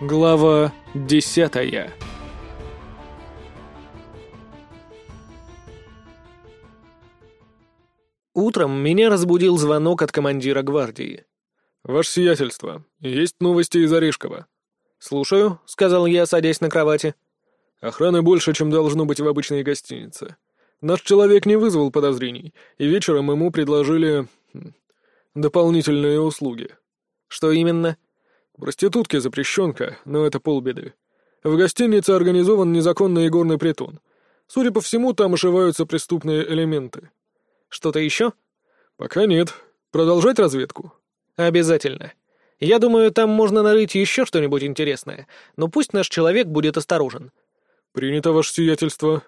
Глава десятая Утром меня разбудил звонок от командира гвардии. «Ваше сиятельство, есть новости из Орешкова». «Слушаю», — сказал я, садясь на кровати. «Охраны больше, чем должно быть в обычной гостинице. Наш человек не вызвал подозрений, и вечером ему предложили... Дополнительные услуги». «Что именно?» Проститутки запрещенка, но это полбеды. В гостинице организован незаконный игорный притон. Судя по всему, там ошиваются преступные элементы. Что-то еще? Пока нет. Продолжать разведку? Обязательно. Я думаю, там можно нарыть еще что-нибудь интересное, но пусть наш человек будет осторожен. Принято ваше сиятельство.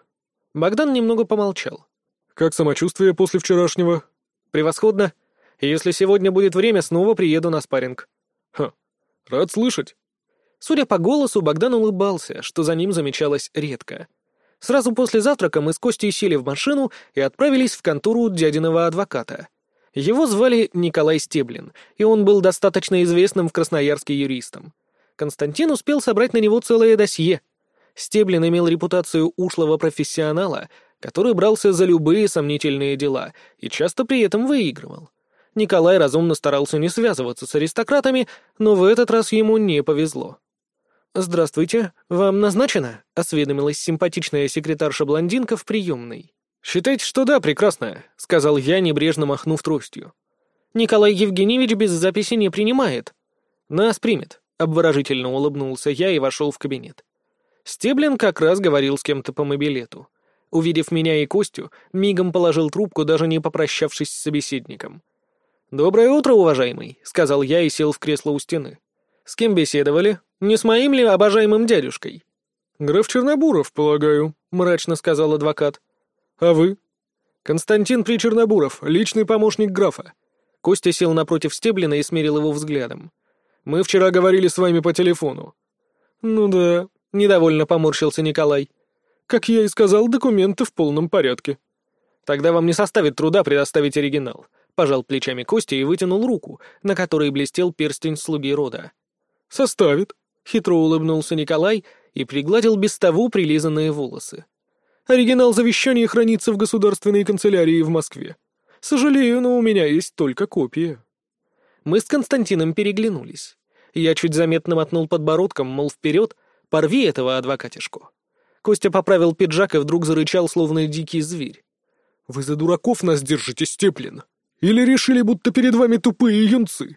Богдан немного помолчал. Как самочувствие после вчерашнего? Превосходно. Если сегодня будет время, снова приеду на спарринг. Ха, Рад слышать. Судя по голосу, Богдан улыбался, что за ним замечалось редко. Сразу после завтрака мы с Костей сели в машину и отправились в контору дядиного адвоката. Его звали Николай Стеблин, и он был достаточно известным в Красноярске юристом. Константин успел собрать на него целое досье. Стеблин имел репутацию ушлого профессионала, который брался за любые сомнительные дела и часто при этом выигрывал. Николай разумно старался не связываться с аристократами, но в этот раз ему не повезло. «Здравствуйте, вам назначено?» — осведомилась симпатичная секретарша-блондинка в приемной. «Считайте, что да, прекрасная», — сказал я, небрежно махнув тростью. «Николай Евгеньевич без записи не принимает». «Нас примет», — обворожительно улыбнулся я и вошел в кабинет. Стеблин как раз говорил с кем-то по мобилету. Увидев меня и Костю, мигом положил трубку, даже не попрощавшись с собеседником. «Доброе утро, уважаемый», — сказал я и сел в кресло у стены. «С кем беседовали? Не с моим ли обожаемым дядюшкой?» «Граф Чернобуров, полагаю», — мрачно сказал адвокат. «А вы?» «Константин Причернобуров, личный помощник графа». Костя сел напротив Стеблина и смерил его взглядом. «Мы вчера говорили с вами по телефону». «Ну да», — недовольно поморщился Николай. «Как я и сказал, документы в полном порядке». «Тогда вам не составит труда предоставить оригинал пожал плечами Костя и вытянул руку, на которой блестел перстень слуги рода. «Составит», — хитро улыбнулся Николай и пригладил без того прилизанные волосы. «Оригинал завещания хранится в государственной канцелярии в Москве. Сожалею, но у меня есть только копия». Мы с Константином переглянулись. Я чуть заметно мотнул подбородком, мол, вперед, порви этого адвокатишку. Костя поправил пиджак и вдруг зарычал, словно дикий зверь. «Вы за дураков нас держите, Степлин!» Или решили, будто перед вами тупые юнцы?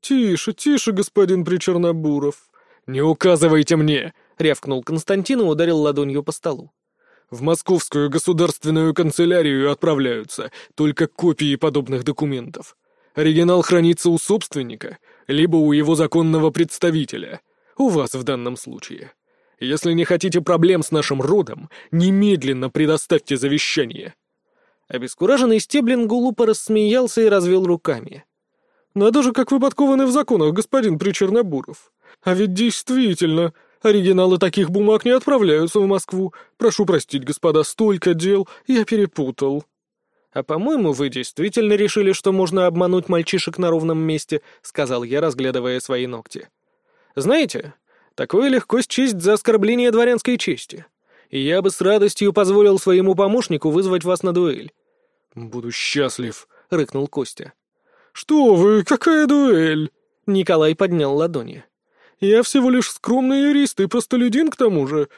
Тише, тише, господин Причернобуров. Не указывайте мне, рявкнул Константин и ударил ладонью по столу. В Московскую государственную канцелярию отправляются только копии подобных документов. Оригинал хранится у собственника, либо у его законного представителя. У вас в данном случае. Если не хотите проблем с нашим родом, немедленно предоставьте завещание. Обескураженный Стеблин глупо рассмеялся и развел руками. «Надо же, как вы подкованы в законах, господин Причернобуров. А ведь действительно, оригиналы таких бумаг не отправляются в Москву. Прошу простить, господа, столько дел, я перепутал». «А по-моему, вы действительно решили, что можно обмануть мальчишек на ровном месте», — сказал я, разглядывая свои ногти. «Знаете, такое легко счесть за оскорбление дворянской чести и я бы с радостью позволил своему помощнику вызвать вас на дуэль». «Буду счастлив», — рыкнул Костя. «Что вы, какая дуэль?» Николай поднял ладони. «Я всего лишь скромный юрист и простолюдин к тому же».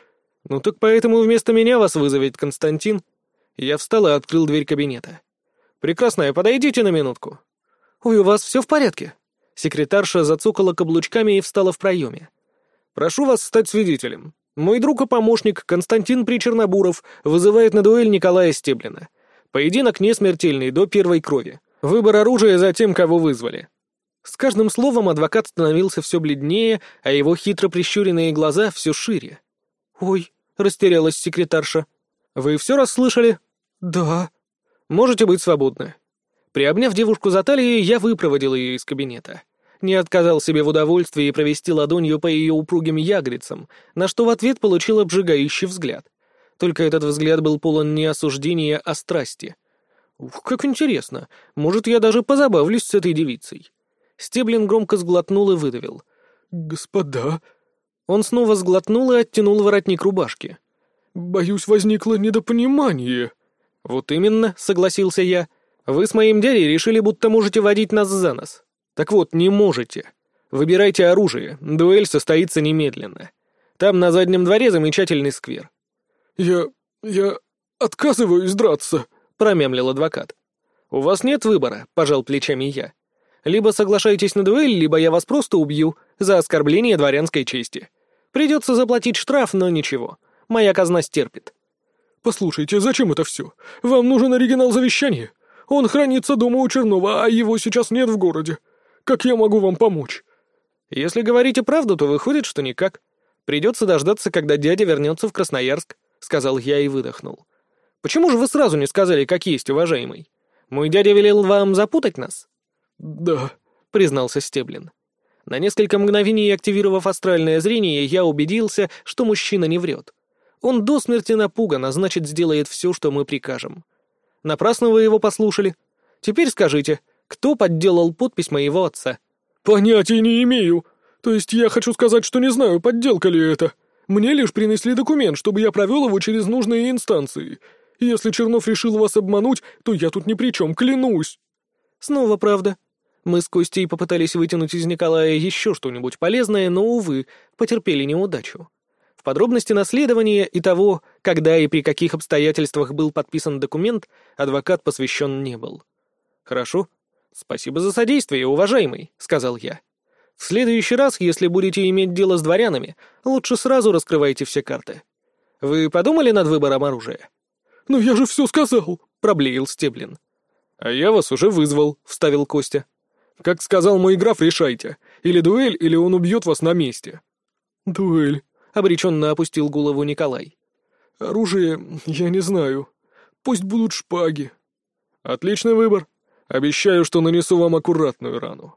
«Ну так поэтому вместо меня вас вызовет Константин». Я встал и открыл дверь кабинета. «Прекрасная, подойдите на минутку». «Ой, у вас все в порядке?» Секретарша зацокала каблучками и встала в проеме. «Прошу вас стать свидетелем. Мой друг и помощник Константин Причернобуров вызывает на дуэль Николая Стеблина. Поединок не смертельный, до первой крови. Выбор оружия за тем, кого вызвали. С каждым словом адвокат становился все бледнее, а его хитро прищуренные глаза все шире. «Ой», — растерялась секретарша. «Вы все расслышали?» «Да». «Можете быть свободны». Приобняв девушку за талию, я выпроводил ее из кабинета не отказал себе в удовольствии провести ладонью по ее упругим ягрицам, на что в ответ получил обжигающий взгляд. Только этот взгляд был полон не осуждения, а страсти. Ух, как интересно. Может, я даже позабавлюсь с этой девицей. Стеблин громко сглотнул и выдавил. «Господа, Он снова сглотнул и оттянул воротник рубашки. «Боюсь, возникло недопонимание». «Вот именно», — согласился я. «Вы с моим дядей решили, будто можете водить нас за нос. Так вот, не можете. Выбирайте оружие, дуэль состоится немедленно. Там на заднем дворе замечательный сквер». «Я... я отказываюсь драться», — промямлил адвокат. «У вас нет выбора», — пожал плечами я. «Либо соглашайтесь на дуэль, либо я вас просто убью за оскорбление дворянской чести. Придется заплатить штраф, но ничего. Моя казна стерпит». «Послушайте, зачем это все? Вам нужен оригинал завещания? Он хранится дома у Чернова, а его сейчас нет в городе. Как я могу вам помочь?» «Если говорите правду, то выходит, что никак. Придется дождаться, когда дядя вернется в Красноярск», — сказал я и выдохнул. «Почему же вы сразу не сказали, как есть, уважаемый? Мой дядя велел вам запутать нас?» «Да», — признался Стеблин. На несколько мгновений активировав астральное зрение, я убедился, что мужчина не врет. Он до смерти напуган, а значит, сделает все, что мы прикажем. Напрасно вы его послушали. Теперь скажите, кто подделал подпись моего отца?» «Понятия не имею. То есть я хочу сказать, что не знаю, подделка ли это. Мне лишь принесли документ, чтобы я провел его через нужные инстанции. Если Чернов решил вас обмануть, то я тут ни при чем, клянусь». «Снова правда», мы с Костей попытались вытянуть из Николая еще что-нибудь полезное, но, увы, потерпели неудачу. В подробности наследования и того, когда и при каких обстоятельствах был подписан документ, адвокат посвящен не был. «Хорошо. Спасибо за содействие, уважаемый», — сказал я. «В следующий раз, если будете иметь дело с дворянами, лучше сразу раскрывайте все карты. Вы подумали над выбором оружия?» «Ну я же все сказал», — проблеял Стеблин. «А я вас уже вызвал», — вставил Костя. Как сказал мой граф, решайте. Или дуэль, или он убьет вас на месте». «Дуэль», — обреченно опустил голову Николай. «Оружие, я не знаю. Пусть будут шпаги». «Отличный выбор. Обещаю, что нанесу вам аккуратную рану».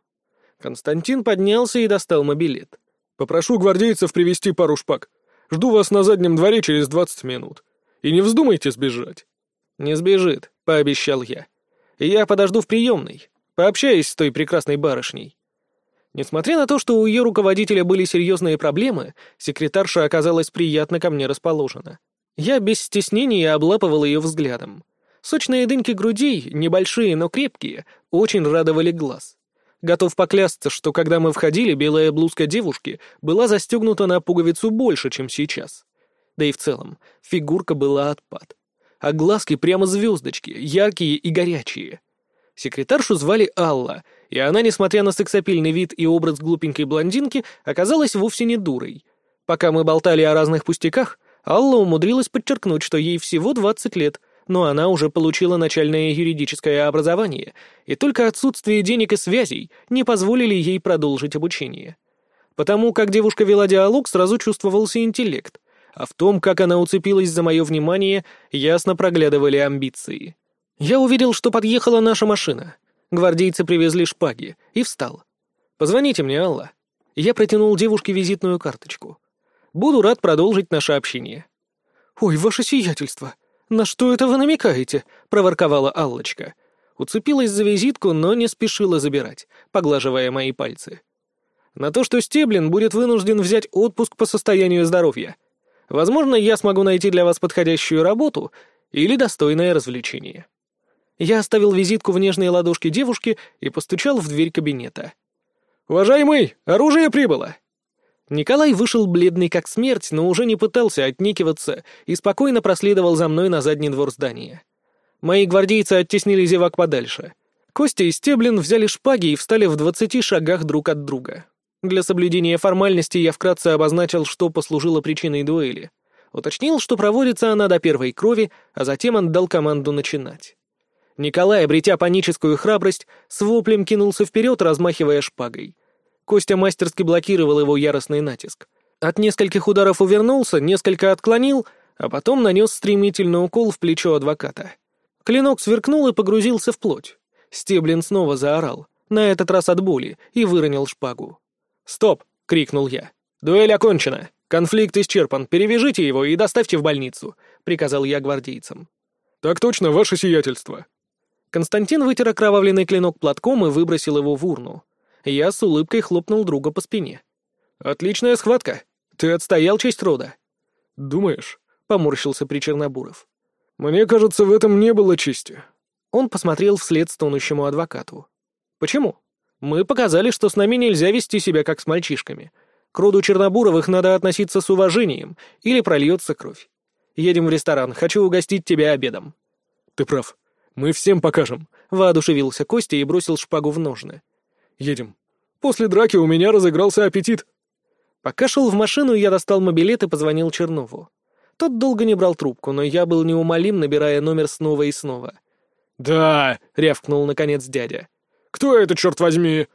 Константин поднялся и достал мобилет. «Попрошу гвардейцев привести пару шпаг. Жду вас на заднем дворе через двадцать минут. И не вздумайте сбежать». «Не сбежит», — пообещал я. «Я подожду в приемной. Пообщаюсь с той прекрасной барышней». Несмотря на то, что у ее руководителя были серьезные проблемы, секретарша оказалась приятно ко мне расположена. Я без стеснения облапывал ее взглядом. Сочные дынки грудей, небольшие, но крепкие, очень радовали глаз. Готов поклясться, что когда мы входили, белая блузка девушки была застегнута на пуговицу больше, чем сейчас. Да и в целом, фигурка была отпад. А глазки прямо звездочки, яркие и горячие. Секретаршу звали Алла, и она, несмотря на сексапильный вид и образ глупенькой блондинки, оказалась вовсе не дурой. Пока мы болтали о разных пустяках, Алла умудрилась подчеркнуть, что ей всего 20 лет, но она уже получила начальное юридическое образование, и только отсутствие денег и связей не позволили ей продолжить обучение. Потому как девушка вела диалог, сразу чувствовался интеллект, а в том, как она уцепилась за мое внимание, ясно проглядывали амбиции. Я увидел, что подъехала наша машина. Гвардейцы привезли шпаги, и встал. «Позвоните мне, Алла». Я протянул девушке визитную карточку. «Буду рад продолжить наше общение». «Ой, ваше сиятельство! На что это вы намекаете?» — проворковала Аллочка. Уцепилась за визитку, но не спешила забирать, поглаживая мои пальцы. «На то, что Стеблин будет вынужден взять отпуск по состоянию здоровья. Возможно, я смогу найти для вас подходящую работу или достойное развлечение». Я оставил визитку в нежные ладошки девушки и постучал в дверь кабинета. «Уважаемый, оружие прибыло!» Николай вышел бледный как смерть, но уже не пытался отникиваться и спокойно проследовал за мной на задний двор здания. Мои гвардейцы оттеснили зевак подальше. Костя и Стеблин взяли шпаги и встали в двадцати шагах друг от друга. Для соблюдения формальности я вкратце обозначил, что послужило причиной дуэли. Уточнил, что проводится она до первой крови, а затем отдал команду начинать. Николай, обретя паническую храбрость, с воплем кинулся вперед, размахивая шпагой. Костя мастерски блокировал его яростный натиск. От нескольких ударов увернулся, несколько отклонил, а потом нанес стремительный укол в плечо адвоката. Клинок сверкнул и погрузился в плоть. Стеблин снова заорал, на этот раз от боли, и выронил шпагу. «Стоп!» — крикнул я. «Дуэль окончена! Конфликт исчерпан, перевяжите его и доставьте в больницу», — приказал я гвардейцам. «Так точно, ваше сиятельство», Константин вытер окровавленный клинок платком и выбросил его в урну. Я с улыбкой хлопнул друга по спине. «Отличная схватка. Ты отстоял честь рода. Думаешь? Поморщился Причернобуров. Мне кажется, в этом не было чести. Он посмотрел вслед стонущему адвокату. Почему? Мы показали, что с нами нельзя вести себя как с мальчишками. К роду Чернобуровых надо относиться с уважением, или прольется кровь. Едем в ресторан, хочу угостить тебя обедом. Ты прав. Мы всем покажем. Воодушевился Костя и бросил шпагу в ножны. Едем. После драки у меня разыгрался аппетит. Пока шел в машину, я достал мобилет и позвонил Чернову. Тот долго не брал трубку, но я был неумолим, набирая номер снова и снова. «Да!» — рявкнул наконец дядя. «Кто это, черт возьми?»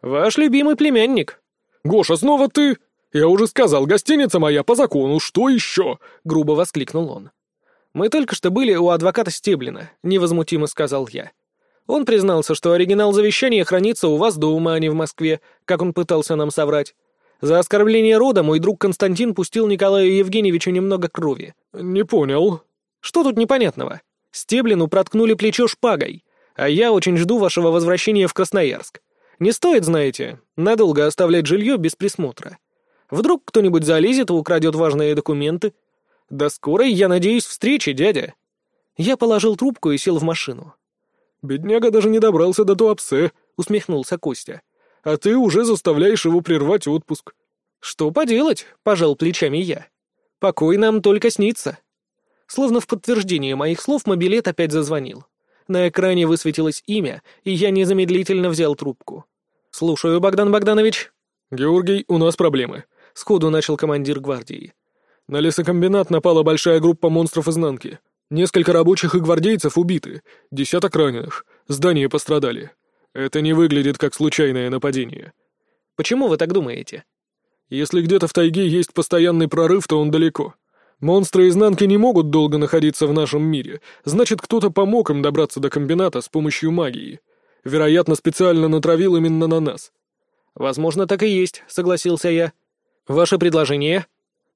«Ваш любимый племянник». «Гоша, снова ты? Я уже сказал, гостиница моя по закону, что еще?» — грубо воскликнул он. «Мы только что были у адвоката Стеблина», — невозмутимо сказал я. Он признался, что оригинал завещания хранится у вас дома, а не в Москве, как он пытался нам соврать. За оскорбление рода мой друг Константин пустил Николаю Евгеньевичу немного крови. Не понял. Что тут непонятного? Стеблину проткнули плечо шпагой, а я очень жду вашего возвращения в Красноярск. Не стоит, знаете, надолго оставлять жилье без присмотра. Вдруг кто-нибудь залезет и украдет важные документы. До скорой, я надеюсь, встречи, дядя. Я положил трубку и сел в машину. «Бедняга даже не добрался до Туапсе», — усмехнулся Костя. «А ты уже заставляешь его прервать отпуск». «Что поделать?» — пожал плечами я. «Покой нам только снится». Словно в подтверждение моих слов мобилет опять зазвонил. На экране высветилось имя, и я незамедлительно взял трубку. «Слушаю, Богдан Богданович». «Георгий, у нас проблемы», — сходу начал командир гвардии. «На лесокомбинат напала большая группа монстров изнанки. Несколько рабочих и гвардейцев убиты, десяток раненых, здания пострадали. Это не выглядит как случайное нападение. Почему вы так думаете? Если где-то в тайге есть постоянный прорыв, то он далеко. Монстры изнанки не могут долго находиться в нашем мире, значит, кто-то помог им добраться до комбината с помощью магии. Вероятно, специально натравил именно на нас. Возможно, так и есть, согласился я. Ваше предложение?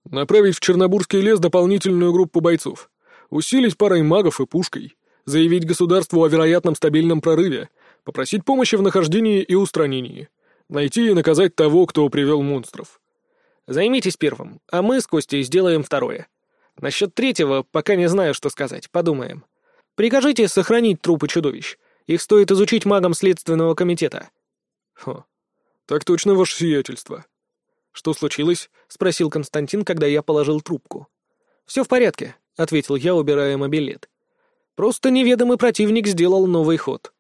Направить в Чернобурский лес дополнительную группу бойцов усилить парой магов и пушкой, заявить государству о вероятном стабильном прорыве, попросить помощи в нахождении и устранении, найти и наказать того, кто привел монстров. Займитесь первым, а мы с Костей сделаем второе. Насчет третьего пока не знаю, что сказать, подумаем. Прикажите сохранить трупы чудовищ. Их стоит изучить магам Следственного комитета. Хо, так точно, ваше сиятельство. Что случилось? — спросил Константин, когда я положил трубку. Все в порядке. — ответил я, убирая мобилет. «Просто неведомый противник сделал новый ход.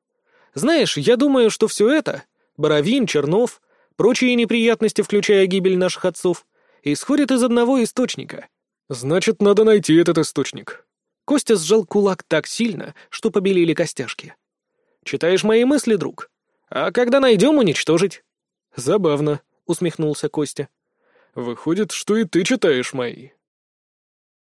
Знаешь, я думаю, что все это — Боровин, Чернов, прочие неприятности, включая гибель наших отцов — исходят из одного источника». «Значит, надо найти этот источник». Костя сжал кулак так сильно, что побелели костяшки. «Читаешь мои мысли, друг? А когда найдем, уничтожить?» «Забавно», — усмехнулся Костя. «Выходит, что и ты читаешь мои».